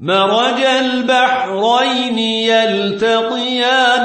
مرج البحرين يلتقيان